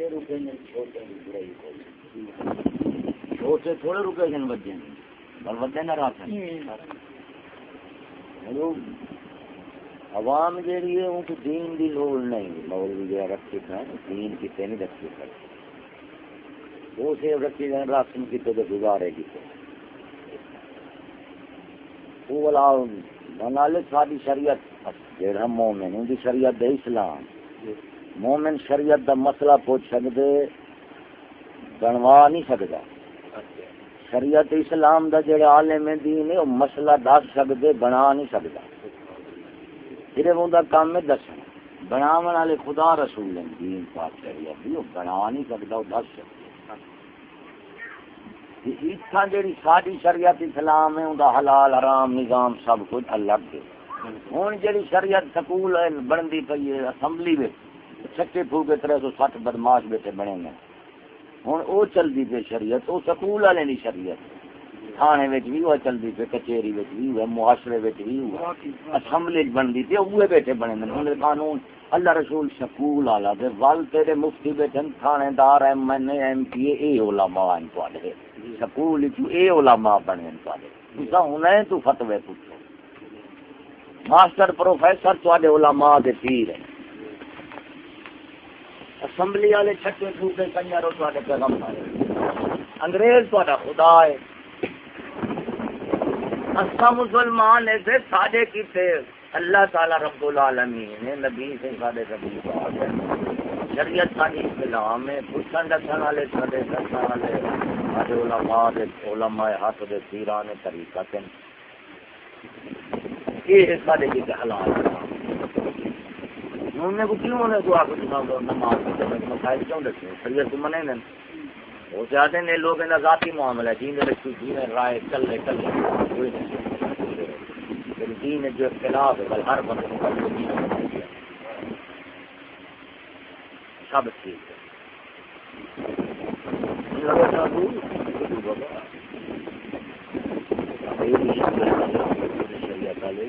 وڈے رکے نے چھوٹے برائی کوئی چھوٹے تھوڑے رکے جن بجے پر وڈے نہ رکھ عوام جیڑی ہے ان کو دین دی لوڑ نہیں۔ مولوی جی جہاں رکھی ہے دین کتے نہیں رکھی ہے وہ سے رکھی ہے راسن کتے تو گزارے کتے۔ وہ والا منالے ساری شریعت جہاں مومن ان کی شریعت دے اسلام۔ مومن شریعت دا مسئلہ پوچھ سکتے بنوا نہیں سکتا شریعت اسلام دا جڑا عالم دین ہے وہ مسئلہ دس سکتے بنا نہیں سکتا صرف ان کا کام ہے دس بنا والے خدا رسول ہیں، دین پاک شریعت بھی وہ بنا نہیں سکتا وہ دس اتنا جی ساری شریعت اسلام ہے ان حلال، حرام نظام سب کچھ الگ ہے ہوں جی شریعت سکول بنتی پی ہے، اسمبلی میں چھکے پھوکے تر سو سٹھ بدماش بیٹے بنے گئے۔ ہوں وہ چلتی پی شریعت وہ سکول والے نہیں شریعت۔ تھانے بھی وہ چلتی پی کچہری بھی ہوا معاشرے بھی ہوا اسمبلی بنتی پی وہ بیٹھے بنے ہوں قانون، اللہ رسول سکول والا ول تیرے مفتی بیٹھے تھانے دار M N A, M P A علماء ہیں تے سکول اے علماء بنے تے ہوں تو فتوے پوچھو۔ ماسٹر پروفیسر تے علماء دے پیر ہیں۔ اسمبلی والے چھٹے پھوٹے کنجر تے پیغمبر انگریز تا خدا ہے۔ اسا مسلمان ایسے ساڈے کیتے۔ اللہ تعالی رب العالمین نے نبی سے ساڈے نبی پاک ہے۔ شریعت ساری اسلام ہے۔ پوچھن دسن والے ساڈے دسن والے۔ ساڈے علماء دے علماء حق دے پیران طریقہ تے۔ یہ ساڈے کیتے حلال۔ انہوں نے کو کیوں نے کو آکو نماز مسائل کیوں دسے شریعت کو منے نہیں وہ چاہتے ہیں لوگ ان ذاتی معاملہ دین رکھی دین رائے چلے چلے کوئی نہیں دین جو اختلاف ہے بل ہر بندے کا سب ٹھیک ہے۔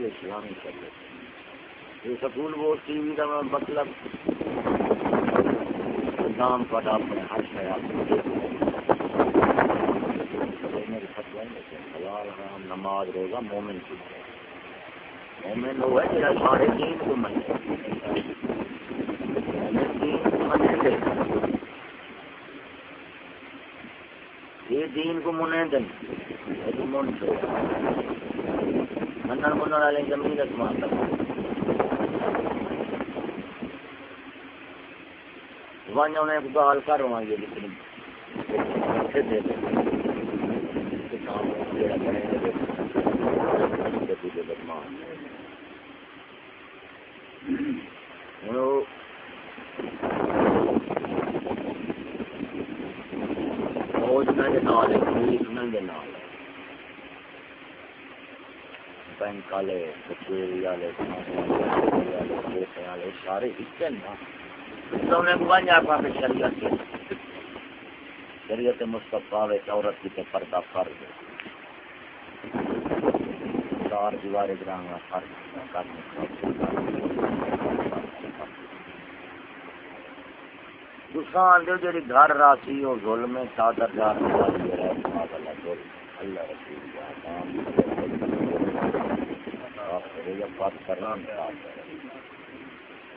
اسلامی شریعت سکول وہ ٹی وی کا مطلب نام کا اپنے ہر شہر حلال حرام نماز روزہ مومن کی۔ مومن وہ ہے جہاں سارے دین کو منے۔ یہ دین کو منے دن یہ من چھوڑ۔ منن منن والے زمین اسمان تک وہاں انہیں گال کر وہاں یہ لیکن دے دے بینک والے والے والے سارے حصے شریعت کے۔ شریعت مستفا عورت کی پردہ فرض چار دیوارے گرانا فرض دوسرا جو جی گھر راسی وہ ظلم چادر جار اللہ رسول بات کرنا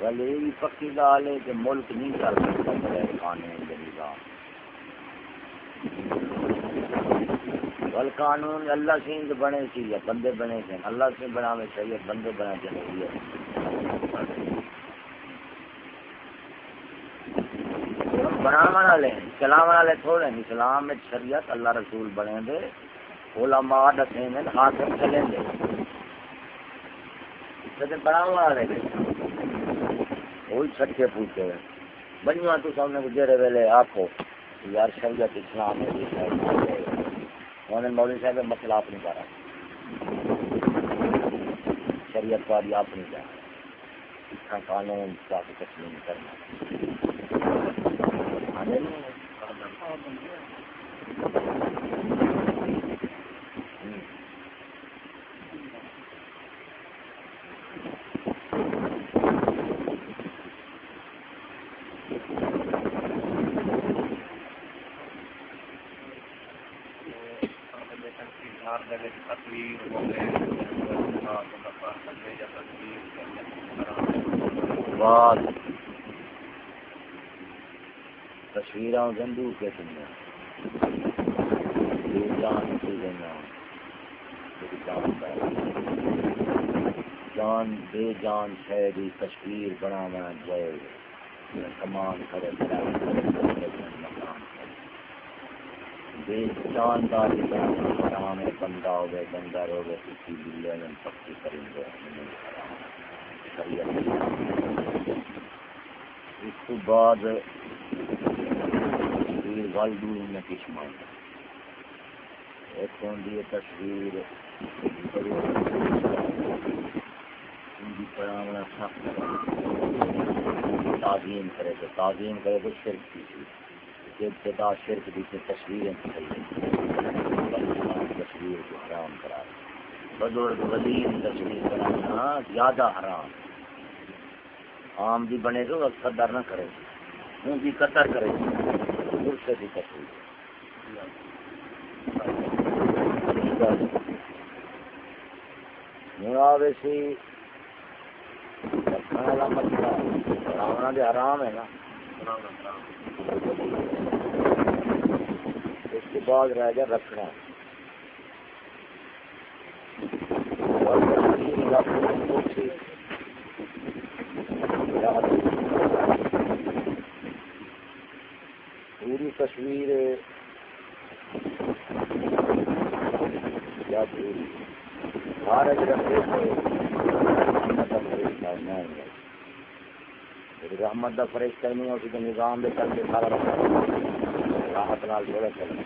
ولی پکی گال ہے کہ ملک نہیں چل سکتا بغیر قانون کے نظام۔ ول قانون اللہ سنگھ بنے سی یا بندے بنے تھے اللہ سے بنا میں چاہیے بندے بنا چاہیے بنا والے چلاو والے تھوڑے۔ ہیں اسلام میں شریعت اللہ رسول بنے دے۔ علماء دسیں دے حاکم چلیں دے۔ لیکن بنا والے وہی چھٹے پوچھے بنوا تو سامنے گزرے ویلے آخو یار شریعت اسلام ہے مولوی صاحب مسئلہ آپ نہیں کر شریعت کاری آپ نہیں کر قانون کا تسلیم کرنا۔ تصویر گندو کے جان جان بے جان شہری تصویر بنانا جائے۔ کمان کرے۔ بے جانداری بنانا حرام ہے۔ بندہ ہو گئے بندہ ہو گئے کسی بلے میں پکی کریں گے۔ اس کو بعد تصویر میں کچھ ایک تصویر سخت تعظیم کرے تو تعظیم کرے تو شرک کی تھی ابتدا شرک دی سے تصویریں تصویر کو حرام کرا۔ بزرگ وزیر تصویر کرانا ہاں، زیادہ حرام۔ عام بھی بنے تو قدر نہ کرے۔ ان کی قدر کرے۔ سے بھی تصویر ویسی رکھنے والا مسئلہ بھی آرام ہے نا اس کے بعد رہ گیا رکھنا پوری تصویر یا پوری؟ بھارت رکھے رحمت کا فرشتہ نہیں ہوتی تو نظام دے کر کے سارا راحت نال جوڑے چلے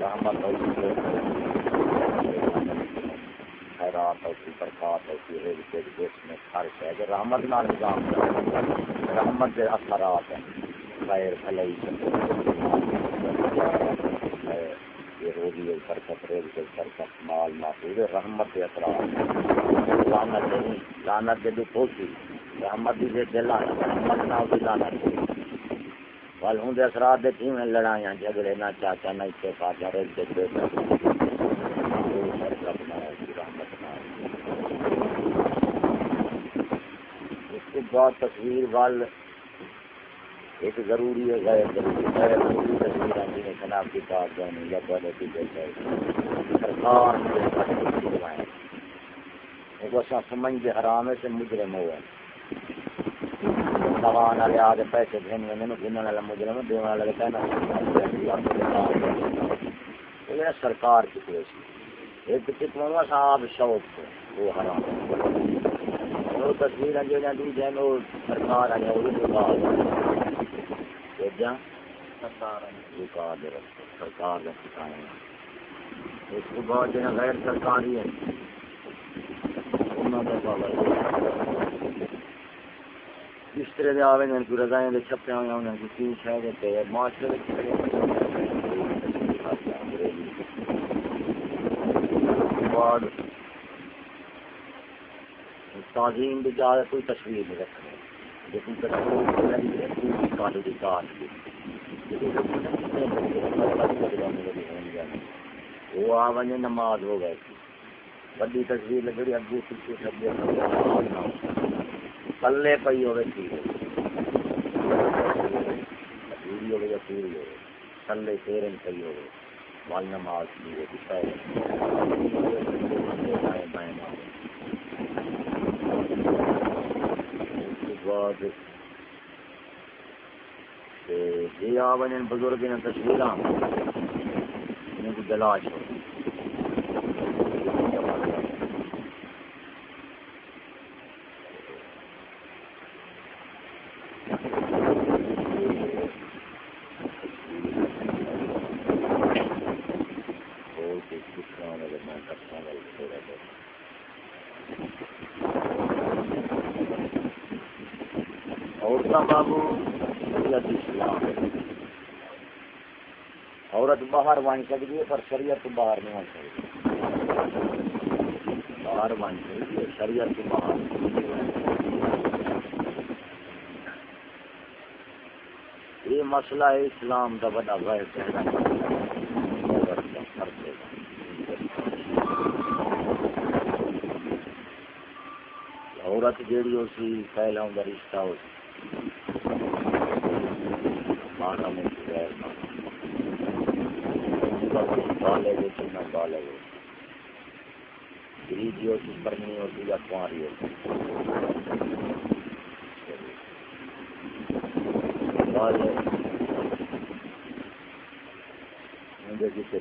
رحمت خیرات ہوتی برکات ہوتی ہے دیش میں خرچ ہے۔ کہ رحمت نال نظام۔ رحمت کے اثرات ہیں۔ خیر بھلائی۔ روزی مال محفوظ، رحمت لانت نہیں لانت رحمت دے لانت رحمت نہ ہوتی لانت وال ہوں اثرات دے تھی میں لڑائیاں، جھگڑے نہ چاچا نہ پاچا دے اس کے بعد تصویر وال ایک ضروری ہے، غیر ضروری غیر ضروری تصویر آتی ہے، خلاف کی بات جانی یا بڑے کی جیسے سرکار سمجھ کے حرام ہے سے مجرم ہوا سوان والے آگے پیسے دینے میں گننے والا مجرم دینے والا کہنا سرکار کی کوشش ایک چکوا صاحب شوق وہ حرام وہ تصویر جو دوسرے وہ سرکار آ جائے سرکار اس کو بعد جو غیر سرکاری ہے اس طرح کے آئے ہیں کوئی رضائیں چھپے ہوئے ہیں کوئی تین چھ دیتے ہیں معاشرے بعد تعظیم بھی زیادہ کوئی تصویر نہیں رکھنے وہ آ ونجے نماز ہو گئے بڑی تصویر لگی ابو پیچھے سبزی کلے پی ہوئے ٹھیک پوری ہوگی یا پوری ہوگی کلے سیرن پی ہوگی مال نماز کی ازواج جی آ ون بزرگ نے تصویر دلاش ہو۔ عورت باہر ون سکتی ہے، پر شریعت تو باہر نہیں ون سکتی باہر ون سکتی ہے، شریعت تو باہر یہ مسئلہ ہے اسلام کا بڑا غیر عورت جیڑی ہو سی پہلا رشتہ ہو سی مانا نہ گریجی ہوتی ہوتی یا ہوتی مجھے جسے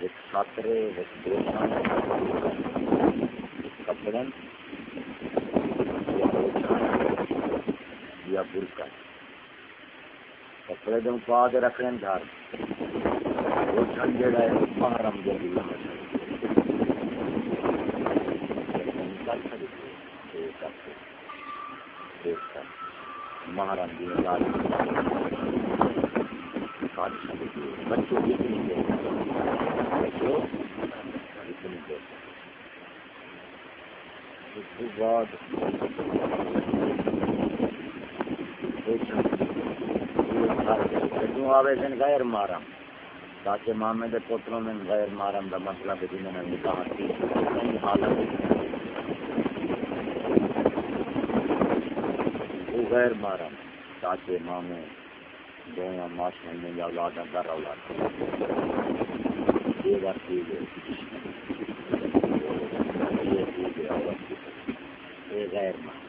ایک ساترے ایک دوشان کپڑن یا برکا کپڑے دوں پا کے رکھ لیں گھر جڑا ہے محرم جو بھی محرم بچوں کی بچوں اس بعد آوے سن غیر مارم چاچے مامے دے پوتروں میں غیر مارم دا مطلب مسئلہ بھی جنہوں نے نکاح کی کئی حالت وہ غیر مارم چاچے مامے دو یا ماشن میں یا اولاد در اولاد یہ بات کی گئی۔ یہ کی گئی۔ عورت یہ غیر مارم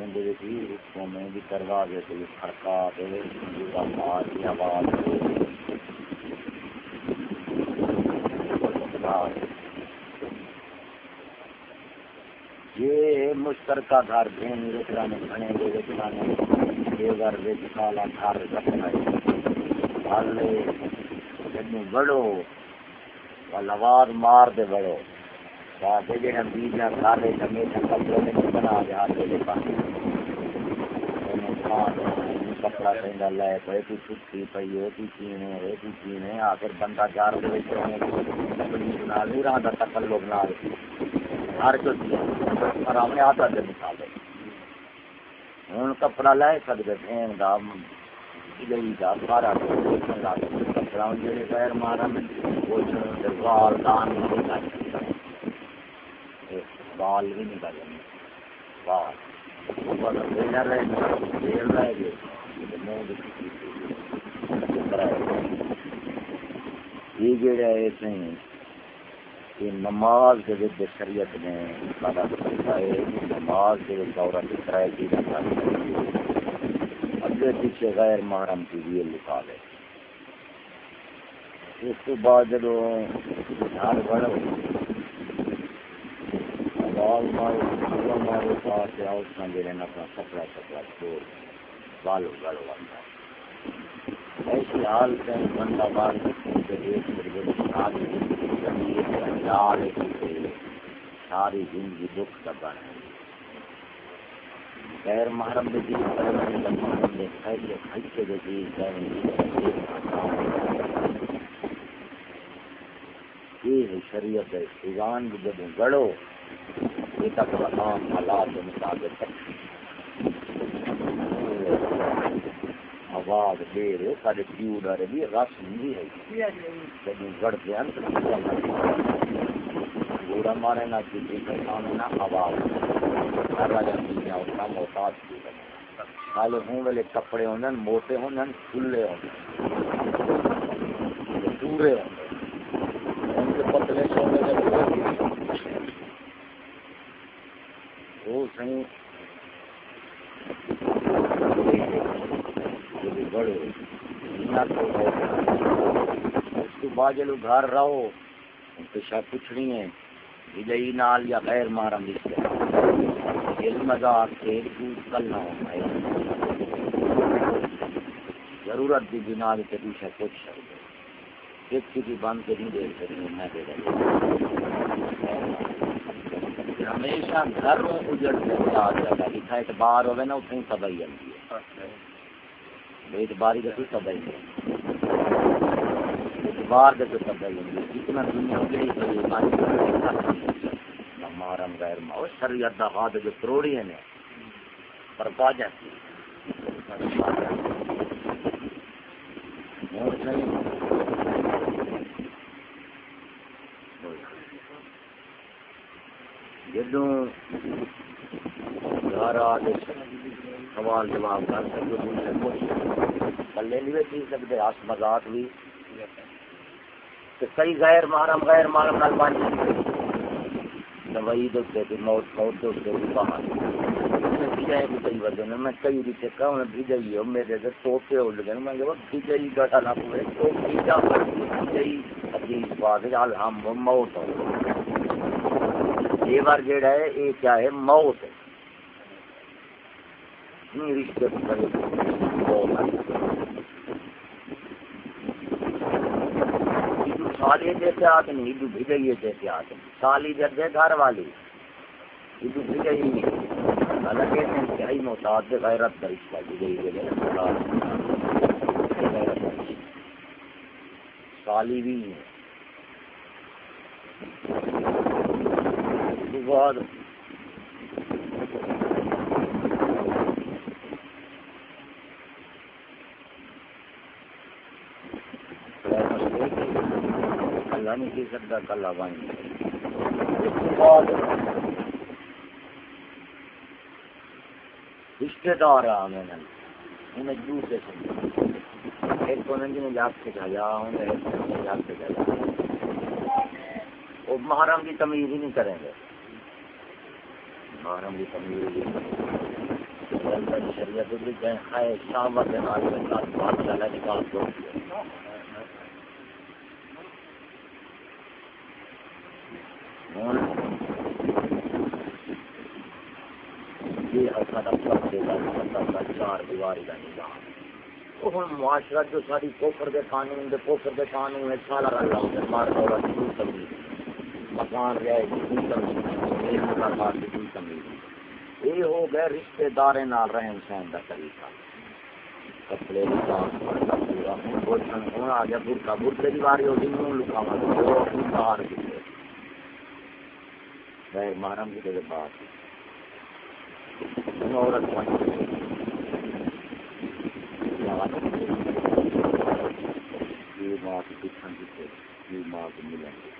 میں بھی کروا دے تو خرکا دے آواز یہ مشترکہ گھر دین رکھنا نے بنے گے رکھنا یہ گھر وچ کالا گھر رکھنا ہے بڑو لواز مار دے بڑو جڑے بیج کپڑے بنا کپڑا لے پے، تو چھٹی ہے تو ہے تو آخر بندہ جار دے وچ نہیں رہا تکلف نال ہر جو نے دے مثال کپڑا لے سکتے گئی سارا کپڑا جڑے پیر مارن دان نہیں بال بھی نہیں کر بال اچھا۔ یہ جڑا ہے یہ نماز کے شریعت نے نماز کے عورت کرائے کی اگے پیچھے غیر محرم کی بھی لکھا لے اس کے بعد جب گھر بڑھ بال مارو مارو پاس آؤ سمجھ لینا اپنا کپڑا کپڑا چھوڑ بالو گڑ بنتا ایسی حال سے بندہ بال ساری زندگی دکھ کا بن غیر محرم دے جی محرم دے خیلی خیچے دے جی یہ شریعت ہے۔ سیوان بھی جب گڑو حالات کے مطابق آواز سارے پیو بھی رس نہیں ہے جب گڑتے ہیں مارے نہ کسی نہ آواز محتاج ہوں۔ کپڑے ہوں موٹے ہوں کھلے ہوں پورے ہوں پتلے سونے وہ سہیں بڑے اس کے بعد جلو گھر رہو پیشہ پوچھنی ہے ہدئی نال یا غیر مارم اس علم مزاق سے کل نہ ہو ضرورت کی بنا کے پیچھے پوچھ سکتے ایک چیزی بند کے نہیں دے سکتی میں دے رہا ہمیشہ گھر اجڑ کے یاد رہتا جتنا اعتبار ہوگا نا اتنی تباہی آتی ہے۔ اعتباری کا تباہی ہے۔ اعتبار کا کوئی تباہی ہے۔ جتنا دنیا اجڑی تو یہ مارم غیر ماؤ شریعت دا ہاتھ جو کروڑی ہے۔ پر پا جاتی ہے جدو گھر آ کے سوال جواب کر سکتے پلے نہیں بھی سکتے ہس مزاق بھی۔ کئی غیر محرم غیر محرم نال بن دوائی دے موت موت دے باہر میں کئی بھی چکا ہوں بھیجائی ہو میرے سے توپے ہو لگے میں کہ بھیجائی گٹا نہ پورے تو بھیجا پر بھیجائی حدیث بات الحم موت ہو یہ بار جیڑا ہے یہ کیا ہے، موت ہے۔ رشتے سالی جیسے جیسے سالی جیسے گھر والی نہیں حالانکہ محتاط غیرت کا رشتہ سالی بھی ہے بعد۔ اللہ نہیں کی سکتا کل آوائیں رشتے دار آ میں انہیں ایک کو نے سے انہیں سے وہ محرم کی تمیز ہی نہیں کریں گے۔ محرم کی تمیز ہی شریعت شامت نکال دو چار دیواری کا نظام۔ معاشرہ جو ساری پوکھر کے قانون دے پوکھر کے قانون ہے سارا رل رہا ہے مار دولت مکان رہے کی یہ ہو گئے رشتے دار نال رہن سہن کا طریقہ۔ کپڑے ہوں آ گیا برقع برقے کی باری ہوتی منہ لکھاوا باہر کتنے غیر محرم کی جگہ بات عورت ماں کی پچھن کی ماں کو ملیں گے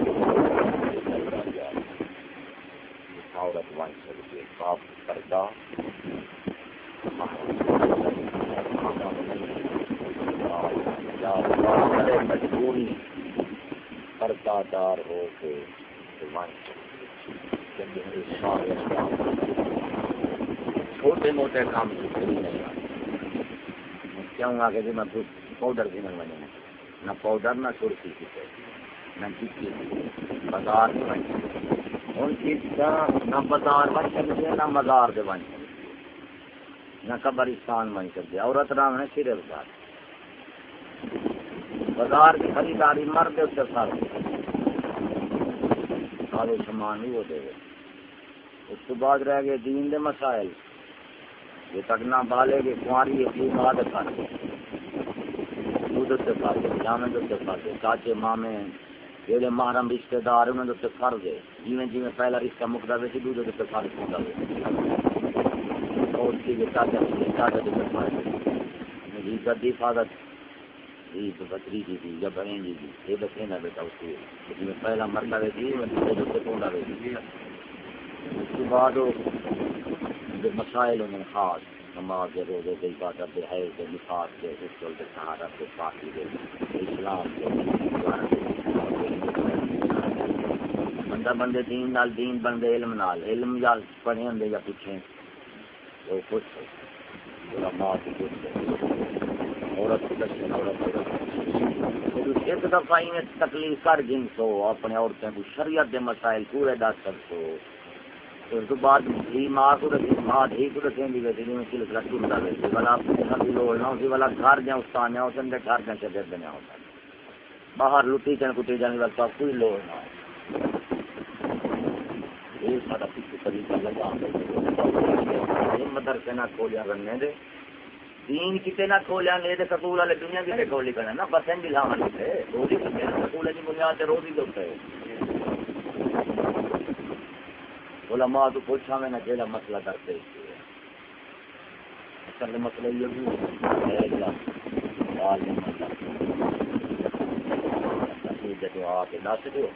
عورت بن سکتی ہے باپ کرتا مجبوری کرتا دار ہو کے بن چھوٹے موٹے کام کیوں آ کے میں جی پاؤڈر بھی نہیں بنے۔ نہ پاؤڈر، نہ سرخی کی نہ چکی بازار نہیں بن ہوں چیزاں نہ بازار بن سکتے نہ مزار سے بن سکتے نہ قبرستان بن سکتے عورت نام ہے سرے بازار۔ بازار کی خریداری مرد اس سے سارے سارے سامان ہی وہ دے۔ گئے اس کے بعد رہ گئے دین دے مسائل۔ یہ تکنا بالے گے کنواری اپنی بات کر دودھ سے کر دے جامن سے کر دے چاچے، مامے جہے محرم رشتے دار انہوں نے کر دے پہلا رشتہ مکتا ویسے دودھ سے فرض ہوتا اور کی فرض جی حفاظت جی بکری یا بہن یہ بچے نہ بیٹا اس کی پہلا دوسرے اس کے بعد مسائل خاص نماز کے روزے کے عبادت کے حیض کے نفاذ کے کے کے پاکی کے اسلام کے بندہ بندے دین نال دین بندے علم نال علم یا پڑھے ہوں یا پوچھیں وہ کچھ عورت کو دسے عورت ایک دفعہ میں تکلیف کر جن سو اپنے عورتیں کو شریعت دے مسائل پورے دس کر سو اس کے بعد ہی ماں کو رکھی ماں ہی کو رکھیں دی ویسے جی میں سلسلہ ٹوٹا ویسے والا پوچھنا بھی لوڑ نہ اسی والا گھر جائیں جاؤ استان جاؤ سندے گھر جاؤ چدر دینا ہوتا باہر لٹی چن کٹی جانے والا کوئی لوڑ نہ یہ سارا پیچھے طریقہ لگا مدرسے نہ کھولیا کرنے دے۔ دین کتے نہ کھولیا لے دے سکول والے دنیا کتے کھولی کرنا نا بسیں بھی روزی کتے سکول کی بنیاد تے روزی علماء تو پوچھا میں نہ جیڑا مسئلہ کرتے اصل مسئلہ یہ بھی ہے۔ آ کے دس دو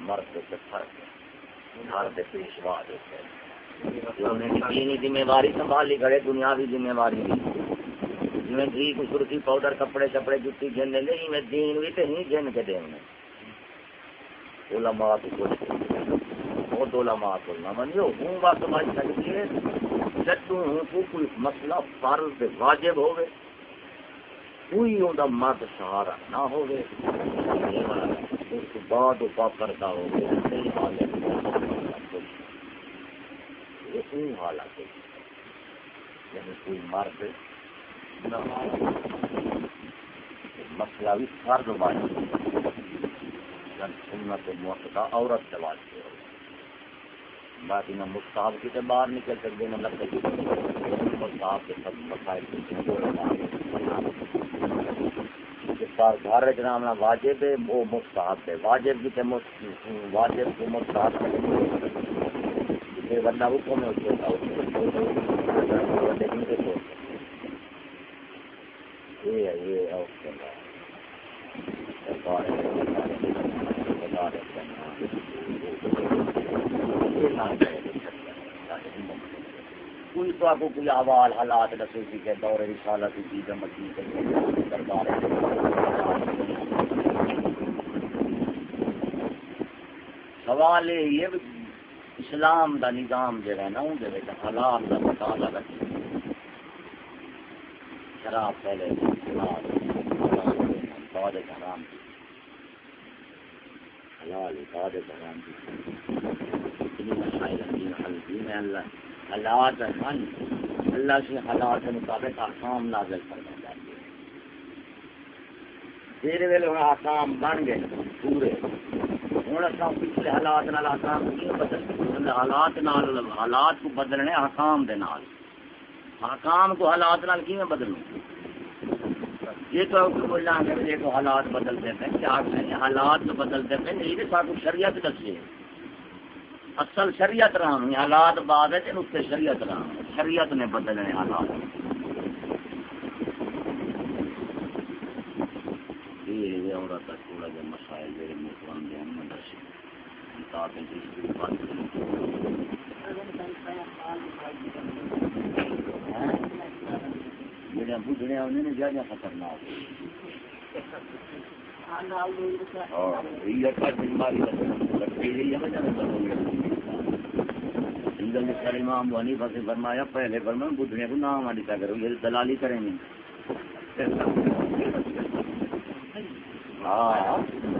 مرد سے فرق گھر کے پیشوا دینی ذمہ داری سنبھالی کھڑے دنیاوی ذمہ داری بھی جی گھی سرخی پاؤڈر، کپڑے، چپڑے، جتی گن لے میں دین بھی تو نہیں گن کے دیں علماء تو کچھ بہت علماء تو نہ منو ہوں بات سمجھ سکتی ہے۔ جدوں ہوں کو کوئی مسئلہ فرض واجب ہوگے کوئی ان مرد سہارا نہ ہوگے اس بعد پاپر کا ہو گیا حالت یعنی کوئی مرد مسئلہ بھی فرد واجب سنت موقع عورت سے واجب ہو باقی نہ مستحب کی تو باہر نکل سکتے نہ لگ سکتے مستحب کے سب مسائل گھر نام واجب ہے وہ مستحب ہے واجب بھی واجب کو مستحب بندہ حکم ہے یہ یہ کوئی تو آپ کو کوئی حالات دور رسالت کی دربار سوال یہ اسلام دا نظام جہا نا اندر حالات کا مطالعہ رکھے شراب پہلے بعد حرام۔ حلال، بعد حرام۔ اتنی مسائل اللہ حالات ہیں اللہ سے حالات کے مطابق احکام نازل ویلے احکام بن گئے، پورے۔ ہوں اصل پچھلے حالات نال بدل حالات نال، حالات کو بدلنے احکام دے نال۔ حکام کو حالات نال یہ تو دیکھو حالات بدلتے ہیں، کیا حالات تو بدلتے ہیں یہ تو شریعت دسے اصل شریعت رام حالات بعد ہے اس سے شریعت رام شریعت نے بدلنے حالات۔ یہ عورت تھوڑا جا مسائل میرے مسلمان نے زیادہ خطرناک۔ یہ بیماری لگتی ہے۔ امام سے فرمایا، پہلے فرمایا کو نام لکھا کرو، یہ دلالی کریں گے۔ ہاں۔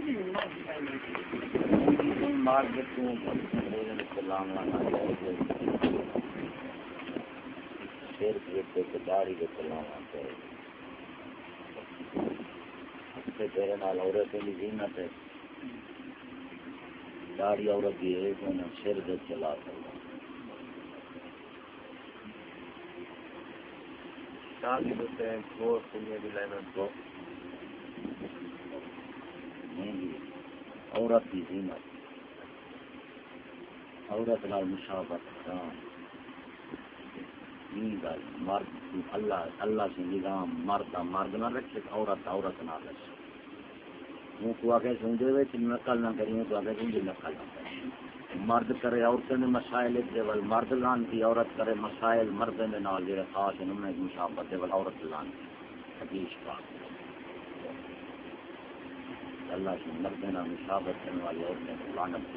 کے آپ ہاں داڑی کے چلانا چاہیے تیرے نال عورت کی زینت ہے داڑی عورت کی ہے سر دے چلا سکتا شادی ہوتے ہیں دوست دنیا بھی لینا تو عورت کی زینت عورت نال مشابت حرام مرد اللہ اللہ سے نظام، مرد مرد نہ رکھے عورت عورت نہ رکھے۔ ہوں کو آگے سمجھے ہوئے کہ نقل نہ کری تو آگے سمجھے نقل نہ کری مرد کرے عورتوں نے مسائل دے ول، مرد لان کی عورت کرے مسائل مرد دے نال جڑے خاص انہوں نے مشابت دے ول عورت لان۔ کی حدیث پاک۔ اللہ سے مرد نہ مشابت کرنے والی عورتیں لعنت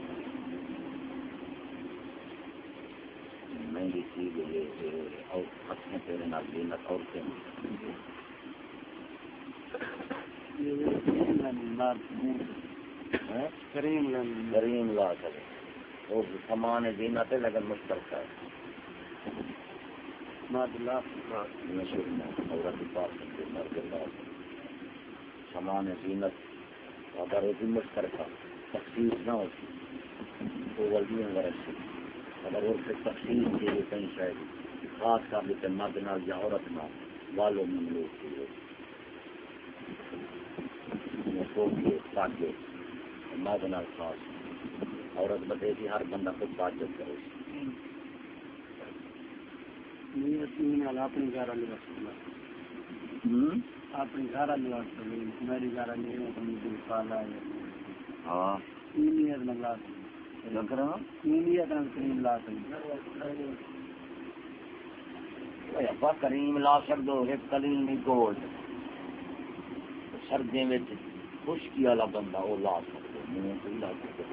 مہنگی چیز یہ اور ہاتھیں تیرے نال زینت عورتیں کریم کریم لا کرے۔ وہ سامان زینت ہے لیکن مشترکہ ہے مشہور پاس پاس سامان زینت اگر وہ مشترکہ تخصیص نہ ہوتی تو ولدیوں غرض سے اگر وہ تخصیص کے لیے کہیں شاید خاص کر لیتے مرد نال یا عورت نال والوں میں کی تاکہ مرد نال خاص۔ عورت بتے کہ ہر بندہ خود تعجب کرے۔ اپنی گھر والی اپنی گھر والی میری گھر ہاں۔ نیت نہ لا لکرا نیت نہ کریم لا ابا کریم لا سکدو ایک کلیم گولڈ سردیوں میں خشکی والا بندہ وہ لا سکتے سکتے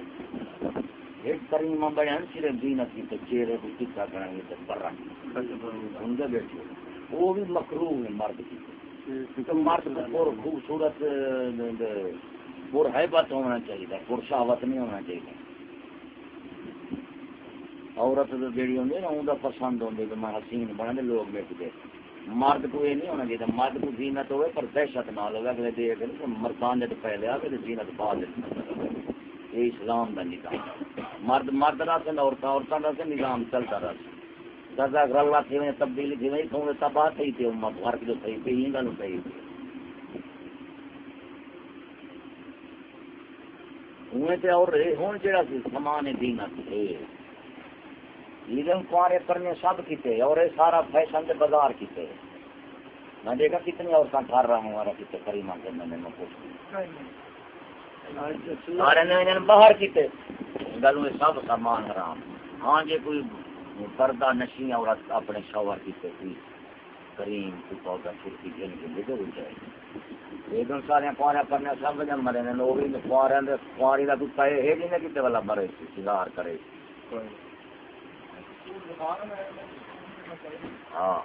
ایک کریم ہیں صرف زینت کی تو چہرے کو کتا کریں گے تو برا ان کے بیٹھے وہ بھی مکروہ ہے مرد کی مرد کو پور خوبصورت پور حیبت ہونا چاہیے پور شہوت نہیں ہونا چاہیے۔ عورت تو جیڑی ہوندی نا، اوندا پسند ہوندی کہ میں حسین بنے لوگ بیٹھ کے مرد کو یہ نہیں ہونا چاہیے، مرد کو زینت ہوئے پر دہشت نال ہوئے، اگلے دے کے مردان جب پہلے آ کے زینت بعد یہ اسلام کا نظام۔ مرد مرد رہا سے عورتیں عورتوں کا نظام چلتا رہا۔ سے دزا گلا تھی میں تبدیلی تھی میں تھوڑے تباہ تھی تھی، امت فرق جو صحیح تھی ہی گل صحیح تھی۔ ہوئے تے اور ہوں جڑا سی سامان دینا تھے۔ لیکن کمارے کرنے سب کیتے، اور یہ سارا فیشن کے بازار کیتے۔ میں دیکھا کتنی عورتیں کر رہا ہوں ہمارا کتنے کریما کے میں نے پوچھ سارے نے باہر کیتے۔ گل میں سب سامان حرام۔ ہاں جی کوئی پردہ نشی عورت اپنے شوہر کیتے کوئی کریم کوئی پودا چھٹی جن کے لیے ضرور جائے لیکن سارے کمارے کرنے سب جن مرے نے کمارے کماری کا کچھ پائے ہے جی نے کتنے والا مرے سگار کرے۔ ہاں۔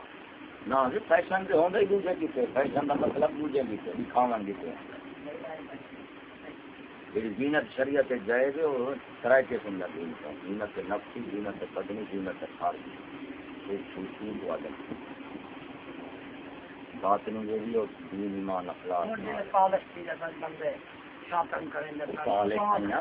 نہ فیشن تو ہوتا ہی دوسرے کتنے فیشن کا مطلب دوسرے کتنے دکھاوا کتنے میری زینت شریعت جائے گے اور کرائے کے سمجھا دین کا زینت نفسی زینت بدنی زینت خارجی۔ ایک چھوٹی کو جائے بات نہیں یہ بھی اور دین ایمان اخلاق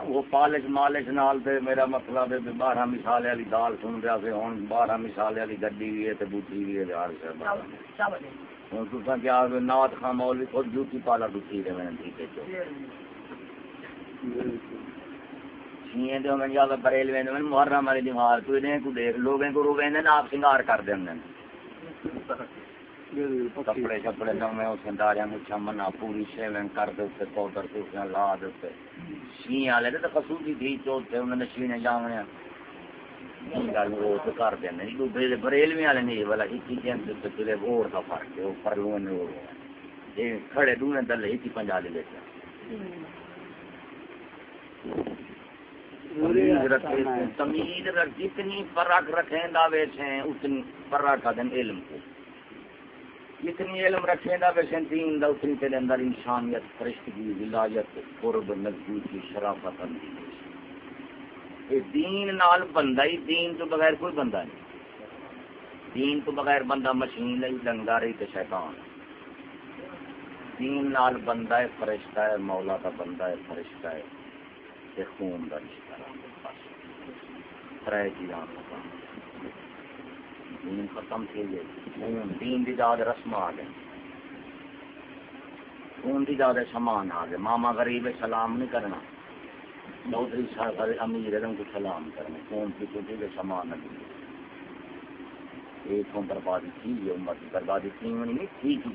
وہ پالش مالش نال دے میرا مطلب ہے بارہ مثالے والی دال سن رہا سے ہوں بارہ مثالے والی گڈی بھی ہے بوٹی بھی ہے ہر شہر ہوں تصا کیا نات خان مول بھی خود جوتی پالا ڈٹی رہے میں ٹھیک ہے چھیے تو میں جا بریل وین میں محرم والی دیوار تو نے کو دیکھ لوگوں کو رو آپ سنگار کر دیں کپڑے شپڑے تو میں اس داریا مچھا منا پوری شیونگ کر دے پاؤڈر سے اس لا دے سی والے تو کسوٹی تھی چوتھے انہوں نے شینے جاونے گل وہ تو کر بریلوی والے نہیں والا، ایک چیز اور کا فرق ہے کھڑے دونے پنجا لے لیتے تمید جتنی فرق رکھیں دعوے سے اتنی فرق دن علم کو۔ جتنی علم رکھیں دا ویسے دین دا اتنی تیرے اندر انسانیت فرشتگی ولایت قرب نزدیکی شرافت اندی دین نال بندہ ہی دین تو بغیر کوئی بندہ نہیں۔ دین تو بغیر بندہ مشین لئی ڈنگا رہی تو شیطان۔ دین نال بندہ ہے فرشتہ ہے مولا کا بندہ ہے فرشتہ ہے۔ تے خون دا رشتہ ہے بس ترے دین ختم تھی گئی ہوں دین دی جاد رسم آ گئے۔ خون دی جاد سامان آ گئے۔ ماما غریب سلام نہیں کرنا۔ چودھری صاحب امیر ہے کو سلام کرنا۔ خون کی چھوٹی کے سامان نہ دیے ایک بربادی تھی یہ امت کی بربادی تھی نہیں تھی کی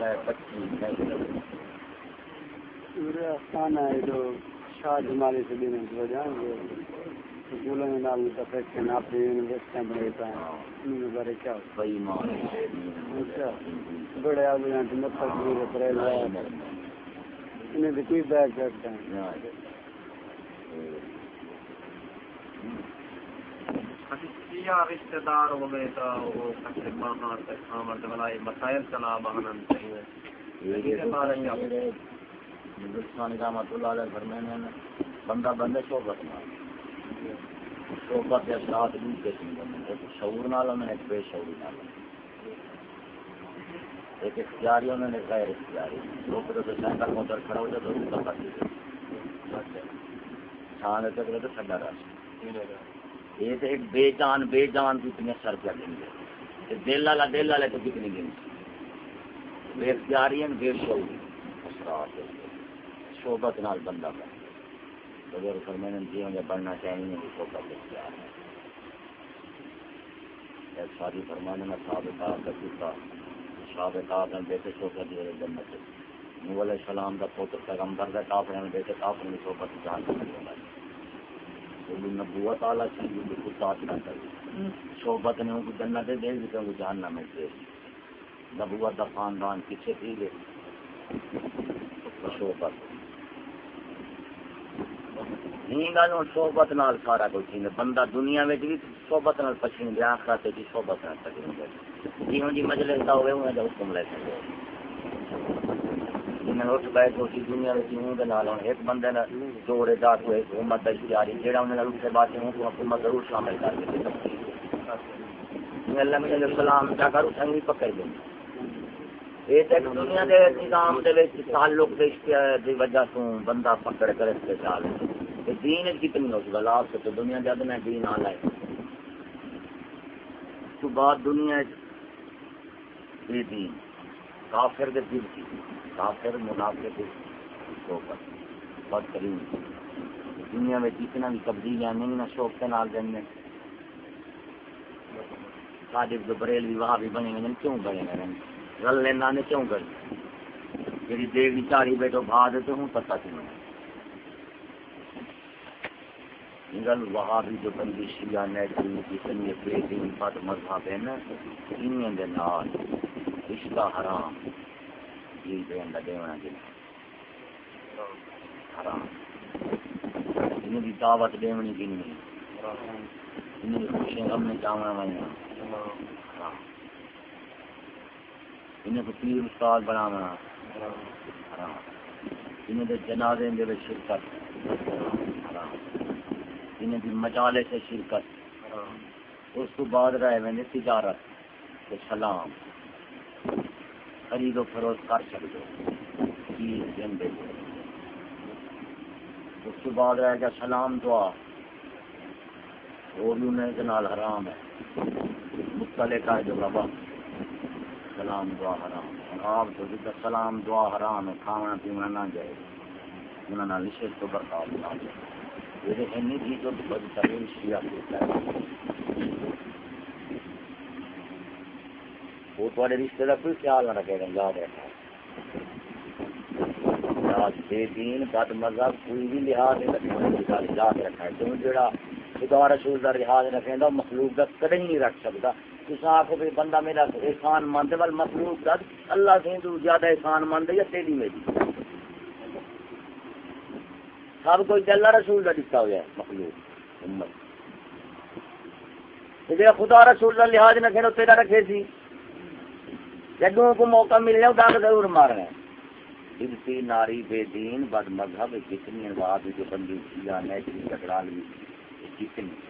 ہے۔ بچی نہیں۔ بڑے مطلب انہیں کوئی بیگ کرتا رشتہ دار وہ کچھ مسائل چاہیے ہندوستانی رحمت اللہ علیہ فرمانے نے بندہ بندے صحبت نال صحبت کے اثرات بھی قسم بندے۔ ایک شعور نال میں ایک بے شعوری نال ایک اختیاری انہوں نے غیر اختیاری۔ لوگ تو سینٹر موٹر کھڑا ہو جائے تو روح کا پتی چھان تک تو ٹھنڈا رس یہ تو ایک بے جان بے جان کی کتنے سر کیا دیں گے دل والا، دل والے تو کتنی گنتی۔ بے اختیاری بے شعوری۔ اثرات صحبت نال بندہ کا بزرگ فرمانے جیوں میں بڑھنا چاہیے کہ صحبت اختیار ہے ایک شادی فرمانے میں سابقات کا کتا سابقات میں بیٹے صحبت دیے جنت نو علیہ السلام کا پوتر پیغمبر کا کافر میں بیٹے کافر میں صحبت جان کر دیا۔ وہ نبوت اعلیٰ چیز جو بالکل ساتھ نہ کری صحبت نے ان کو جنت دے دی کہ وہ جاننا میں دے۔ نبوت کا خاندان پیچھے تھی گئے؟ صحبت۔ نہیں گل صحبت نال سارا کچھ نہیں، بندہ دنیا میں بھی صحبت نال پچھیں گیا آخرت کی جی صحبت نال پچھیں گیا جی ہوں جی مجلس کا ہوئے ہوں جو حکم لے سکتے جنہیں اٹھ بیٹھ ہوتی دنیا میں جی ہوں دے نال ایک بندے نے جوڑے جا کو ایک حکومت کا اختیاری جہاں انہیں اٹھ کے بعد ہوں، تو حکومت ضرور شامل کر کے اللہ میں السلام کیا کروں سنگی پکڑ دیں یہ تو دنیا کے نظام دے وچ تعلق کی وجہ سے بندہ پکڑ کر اس کے چال دین کتنی ہو سکا لاپ سے دنیا جد میں دین آ لائے۔ تو بعد دنیا بے دین۔ کافر کے دل کی۔ کافر منافع کے صحبت۔ بدترین دنیا میں جتنا بھی تبدیلیاں نہیں، نہ شوق کے نال دیں سارے جو بریلوی وہاں بھی بنے ہوئے کیوں بنے ہوئے رل لینا نے کیوں کری جی دیوی چاڑی بیٹھو بھا دیتے ہوں پتہ کیوں گل وہاں بھی جو بندی شیعہ نیٹری کتنی بے دین بد مذہب ہے نا انہیں دے نال رشتہ حرام۔ یہ دین دا دیونا جن حرام۔ انہیں دی دعوت دیونی جنی انہیں خوشیں غم میں جاونا وائنا انہیں کو پیر استاد بنانا حرام۔ انہیں دے جنازے دے شرکت، حرام۔ انہیں بھی مچالے سے شرکت۔ اس کو بعد رہے میں نے تجارت کے سلام۔ خرید و فروخت کر سکتے چیز دے۔ اس کے بعد رہ گیا سلام دعا۔ وہ بھی انہیں کے نال حرام ہے۔ مطلع کا جو بابا سلام دعا حرام آپ تو جدہ سلام دعا حرام ہے، کھانا پینا نہ جائے، انہوں نے نشست تو برخاست نہ جائے یہ ہے بھی جو بدترین شیعہ ہوتا ہے۔ وہ تھوڑے رشتے کا کوئی خیال نہ رکھے گا، یاد رکھا بے دین، بد مذہب، کوئی بھی لحاظ نہیں یاد رکھا ہے کیوں جڑا خدا رسول کا لحاظ رکھے گا، مخلوق کا کدی نہیں رکھ سکتا۔ کس آخو بھی بندہ میرا احسان مند ہے مخلوق کا اللہ سے تو زیادہ احسان مند یا تیری میری؟ سب کوئی اللہ رسول کا دتا ہوا ہے، مخلوق، امت۔ جی خدا رسول کا لحاظ رکھے تو تیرا رکھے سی۔ جدوں کو موقع مل جائے داغ ضرور مارنا ہے۔ جنسی ناری بے دین، بد مذہب، جتنی بات جو بندی کیا نیچری کٹڑا لی جتنی۔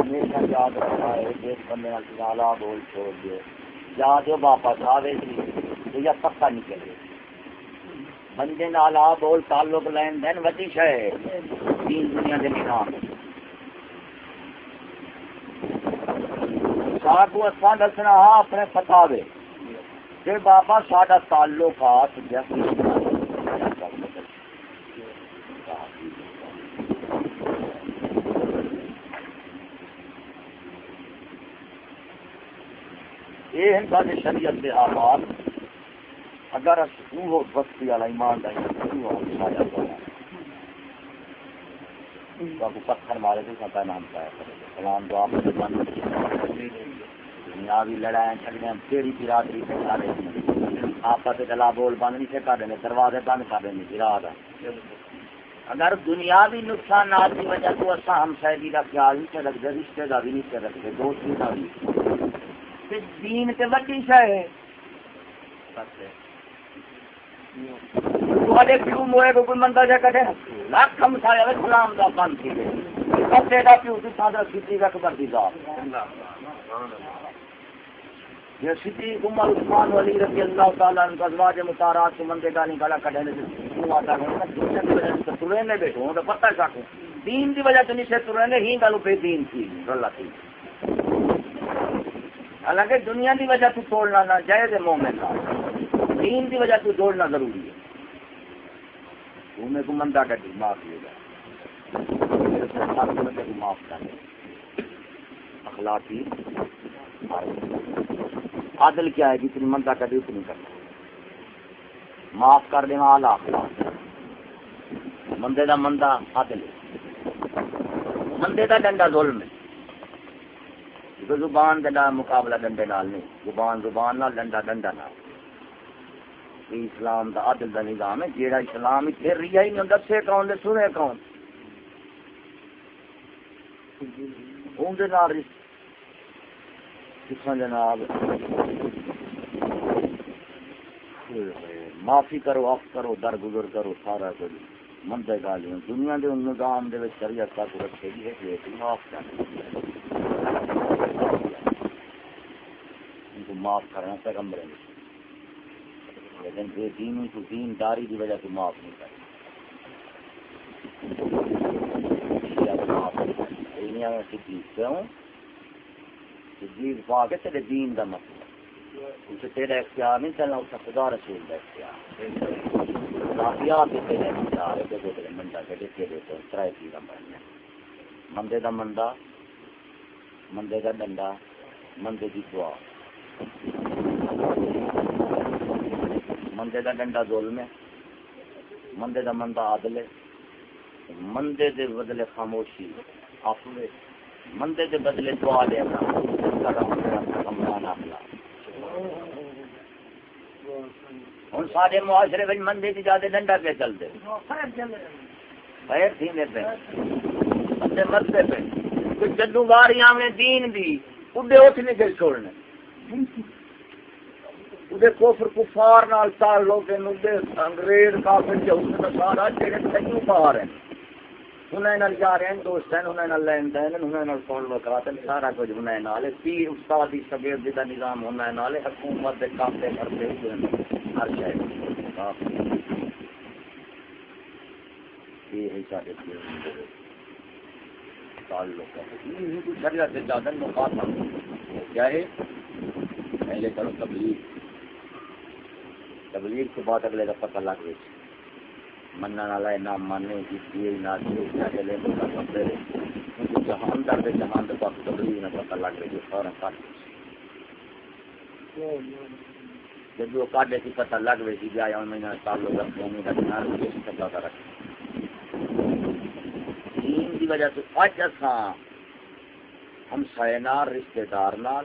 ہمیشہ یاد رکھنا ہے جس بندے نالا بول چھوڑ دے۔ یا جو واپس آوے تو یا پکا نکلے بندے نالا بول تعلق لین دین وڈی ہے تین دنیا کے نظام۔ ساگو اساں دسنا ہاں اپنے فتاوے کہ بابا ساڈا تعلقات جیسے یہ ہیں سارے شریعت کے آباد، اگر وہ بستی والا ایمان کا پتھر مارے تو سب نام پایا کرے سلام دعا دنیاوی لڑائیں جھگڑے تیری برادری سے سارے آپس گلا بول بند نہیں سے کر دیں دروازے بند کر دیں براد اگر دنیاوی نقصانات کی وجہ تو اصا ہم شہری کا خیال نہیں سے رکھتے رشتے کا بھی نہیں سے رکھتے، دوستی کا بھی دین تے وڈی شے۔ ہے تواڈے پیو موئے کو کوئی مندا جا کٹے۔ لاکھ ہم سارے اسلام دا بند تھی گئے۔ کتے دا پیو تو سادہ سیدھی رکھ بردی دا یہ سیدھی عمر عثمان ولی رضی اللہ تعالی عنہ ازواج مطہرات سے مندے گالی گالا کڈے نے تو آتا ہے کہ ترے نے بیٹھو تو پتہ ہے دین دی وجہ سے نہیں سے ترے نے ہی گالو پہ دین تھی۔ اللہ تھی۔ حالانکہ دنیا کی وجہ تو توڑنا نہ جائے دے مومن دین کی وجہ تو جوڑنا ضروری ہے۔ تمہیں کو مندا کر دی معاف لے گا معاف کر دے اخلاقی عادل کیا ہے؟ جتنی مندا کر دی اتنی کرنا معاف کر دینا آلہ اخلاق۔ مندے دا مندا عادل ہے۔ مندے دا ڈنڈا ظلم ہے۔ زبان ڈنڈا مقابلہ ڈنڈے نال نہیں، زبان زبان نال، ڈنڈا ڈنڈا نال۔ اسلام دا عدل دا نظام ہے، جیڑا اسلام پھر رہی ہی نہیں دسے کون دے، سنے کون؟ اون دے نال کسان جناب؟ معافی کرو اف کرو در گزر کرو، سارا کچھ۔ مندے گالیاں دنیا دے نظام دے وچ شریعت تک رکھے گی ہے کہ معاف کر کو معاف کرنا پیغمبر لیکن بے دینی کو دین داری کی وجہ سے معاف نہیں کرے کیوں پا کے تیرے دین دا مطلب اسے تیرا اختیار نہیں چلنا، اس خدا رسول کا اختیار۔ کافیات اختیار ہے کہ تیرے منڈا کے تو ترائے چیزاں بننے مندے دا منڈا مندے دا ڈنڈا مندے دی دعا۔ مندے دا ڈنڈا ظلم ہے۔ مندے دا مندا عادل ہے۔ مندے دے بدلے خاموشی آفوے مندے دے بدلے دعا دے ہوں سارے معاشرے میں مندے کی زیادہ ڈنڈا پہ چلتے خیر تھی پہ بندے مرتے پہ جدو باری آمنے دین دی، اڈے اٹھ نہیں پھر چھوڑنے۔ اڈے کوفر کفار نال تعلق ہیں اڈے انگریز کافر یہود نصارا جڑے تینوں باہر ہیں انہیں نال جا رہے ہیں دوست ہیں انہیں نال لین دین انہیں نال کون وکرات ہیں سارا کچھ انہیں نال پیر استاد دی شگرد دا نظام انہیں نال حکومت دے کام دے کرتے ہوئے ہر شے یہ ہے سارے تعلق ہے شریعت سے زیادہ مقاصد کیا ہے پہلے کرو تبلیغ۔ تبلیغ کے بعد اگلے کا پتہ لگ گئی منع والا ہے، نہ ماننے کی نہ دیے نہ چلے تو نہ سمجھے کیونکہ جہان در دے جہان دے پاس تبلیغ نہ پتہ لگ گئی فوراً کاٹ جب وہ کاٹے کی پتہ لگ گئی تھی جایا ان میں تعلق رکھنے میں رکھنا یہ پتہ کا رکھنا دین کی وجہ سے اج اساں ہم سینار رشتے دار نال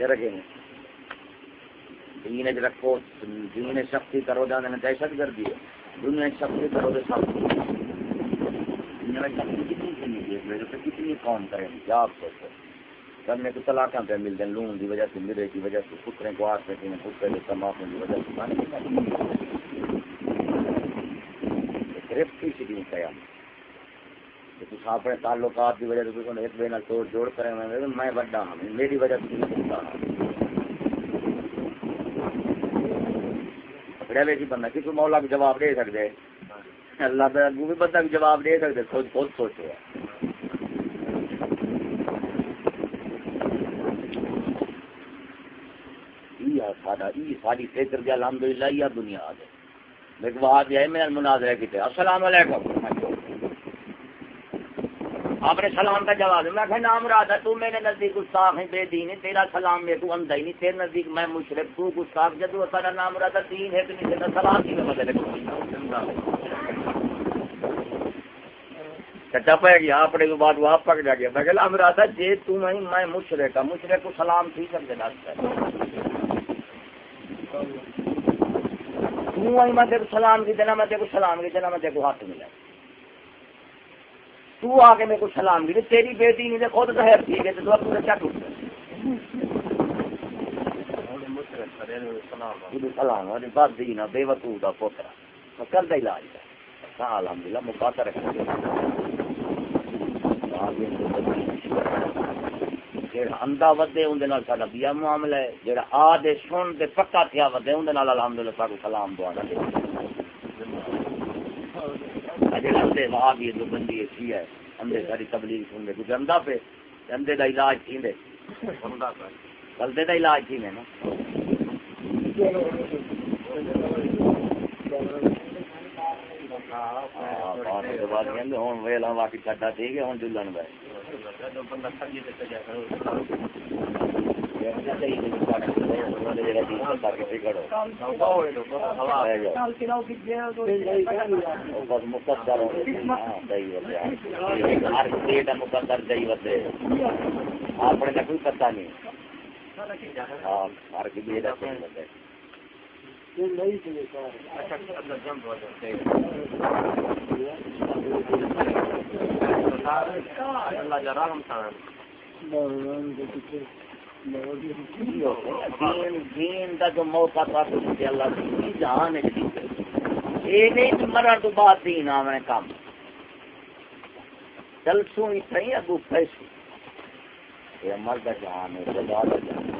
نا رکھے ہیں۔ دین چ رکھو، دین شکتی کرو جانے دہشت گردی ہے۔ دنیا شکتی کرو تو سب دنیا میں شکتی کتنی کتنی دیکھ لے تو کتنی قوم کریں کیا آپ سوچتے کرنے کو طلاقاں پہ ملتے ہیں لون کی وجہ سے، مرے کی وجہ سے، پترے کو آس پہ پترے کے تماکوں کی وجہ سے۔ پانی گرفت کی سی قیام اپنے تعلقات کی وجہ سے ایک بے توڑ جوڑ کریں میں بڑا ہوں میری وجہ سے پکڑا ویسی بندہ، کسی مولا بھی جواب دے سکتے۔ اللہ تعالیٰ بھی بندہ بھی جواب دے سکتے سوچ بہت سوچے۔ ساری فکر دیا الحمد للہ دنیا آ گئے میرے بعد ہے، میں مناظرہ کیتے۔ السلام علیکم۔ آپ نے سلام کا جواب میں کہ نام رہا تو میرے نزدیک گستاخ ہے بے دین ہے تیرا سلام میں تو اندھا ہی نہیں، تیرے نزدیک میں مشرک تو گستاخ، جدو تیرا نام رہا دین ہے کہ نہیں تیرا سلام کی میں بدلے چٹا پہ گیا، اپنے کے بعد وہ پک جا گیا۔ میں کہ نام رہا تھا جی تو میں ہاں، میں مشرک ہوں مشرک کو سلام تھی سکتے نہ تو میں تیرے سلام کی دینا میں تیرے سلام کی دینا میں تیرے ہاتھ ملا۔ تو آ کے میرے کو سلام کی تیری بیٹی نہیں خود ہاں، تو ہے ٹھیک تو پورا کیا ٹوٹ سلام بس دینا بے وقوع کا پوترا۔ کر دے علاج کا الحمد للہ مقاطع رکھا اندا ودے اندر سا بیا معاملہ ہے۔ جہاں آ دے سن دے پکا تھیا ودے اندر الحمد للہ سارے سلام دعا دے۔ جہاں اندے وہاں بھی جو بندی سی ہے اندے ساری تبلیغ سن دے کچھ اندا پہ اندے دا علاج تھی دے۔ بلدے دا علاج تھی دے نا۔ ہاں، ہوں ویلا ہاں، واقعی کٹا ٹھیک ہے ہوں جلن بھائی اپنے کا کوئی پتا نہیں ہر کسی اللہ جو موقع تھا اللہ جہان یہ نہیں مرن تو بعد دین آوے کام۔ چل سو اتنا اگو پیسے یہ مرد جہان ہے جگہ جہان